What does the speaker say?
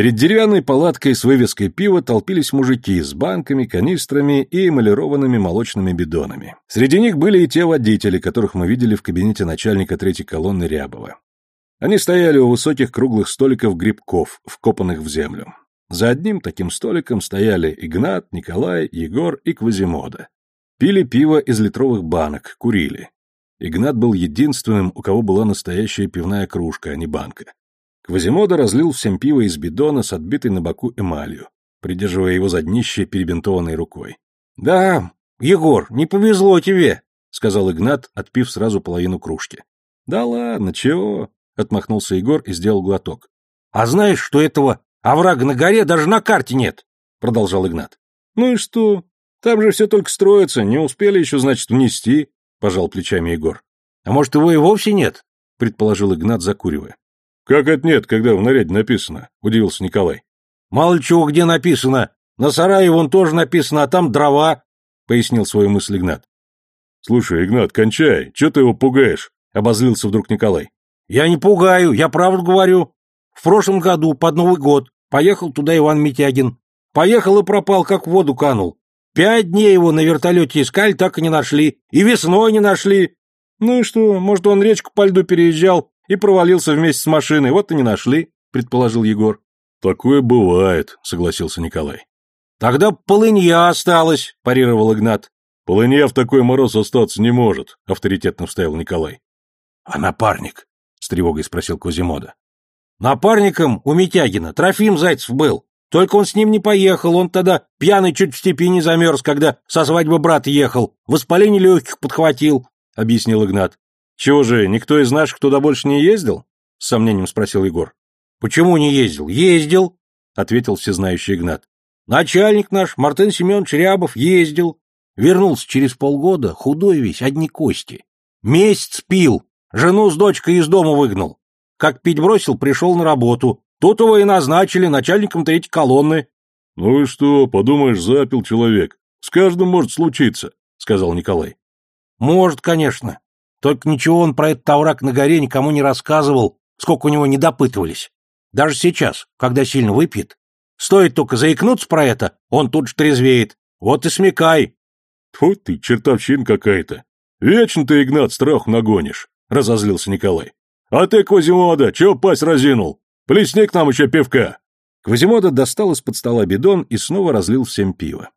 Перед деревянной палаткой с вывеской пива толпились мужики с банками, канистрами и эмалированными молочными бидонами. Среди них были и те водители, которых мы видели в кабинете начальника третьей колонны Рябова. Они стояли у высоких круглых столиков грибков, вкопанных в землю. За одним таким столиком стояли Игнат, Николай, Егор и Квазимода. Пили пиво из литровых банок, курили. Игнат был единственным, у кого была настоящая пивная кружка, а не банка. Квазимода разлил всем пиво из бидона с отбитой на боку эмалью, придерживая его за днище перебинтованной рукой. — Да, Егор, не повезло тебе, — сказал Игнат, отпив сразу половину кружки. — Да ладно, чего? — отмахнулся Егор и сделал глоток. — А знаешь, что этого оврага на горе даже на карте нет? — продолжал Игнат. — Ну и что? Там же все только строится, не успели еще, значит, внести, — пожал плечами Егор. — А может, его и вовсе нет? — предположил Игнат, закуривая. «Как это нет, когда в наряде написано?» — удивился Николай. «Мало ли чего где написано. На сарае вон тоже написано, а там дрова», — пояснил свою мысль Игнат. «Слушай, Игнат, кончай. Чего ты его пугаешь?» — обозлился вдруг Николай. «Я не пугаю, я правду говорю. В прошлом году, под Новый год, поехал туда Иван Митягин. Поехал и пропал, как в воду канул. Пять дней его на вертолете искали, так и не нашли. И весной не нашли. Ну и что, может, он речку по льду переезжал и провалился вместе с машиной, вот и не нашли, предположил Егор. Такое бывает, согласился Николай. Тогда полынья осталась, парировал Игнат. Полынья в такой мороз остаться не может, авторитетно вставил Николай. А напарник? с тревогой спросил Кузимода. Напарником у Митягина Трофим Зайцев был. Только он с ним не поехал, он тогда пьяный чуть в степи не замерз, когда со свадьбы брат ехал, воспаление легких подхватил, — объяснил Игнат. «Чего же, никто из наших туда больше не ездил?» — с сомнением спросил Егор. «Почему не ездил? Ездил!» — ответил всезнающий Игнат. «Начальник наш, Мартын Семенович Рябов, ездил. Вернулся через полгода, худой весь, одни кости. Месяц пил, жену с дочкой из дома выгнал. Как пить бросил, пришел на работу. Тут его и назначили начальником третьей колонны». «Ну и что, подумаешь, запил человек. С каждым может случиться», — сказал Николай. «Может, конечно. Только ничего он про этот овраг на горе никому не рассказывал, сколько у него не допытывались. Даже сейчас, когда сильно выпьет. Стоит только заикнуться про это, он тут же трезвеет. Вот и смекай. Тьфу ты, чертовщин какая-то. Вечно ты, Игнат, страх нагонишь, — разозлился Николай. А ты, Квазимода, чего пасть разинул? Плесни к нам еще пивка. Квазимода достал из-под стола бидон и снова разлил всем пиво.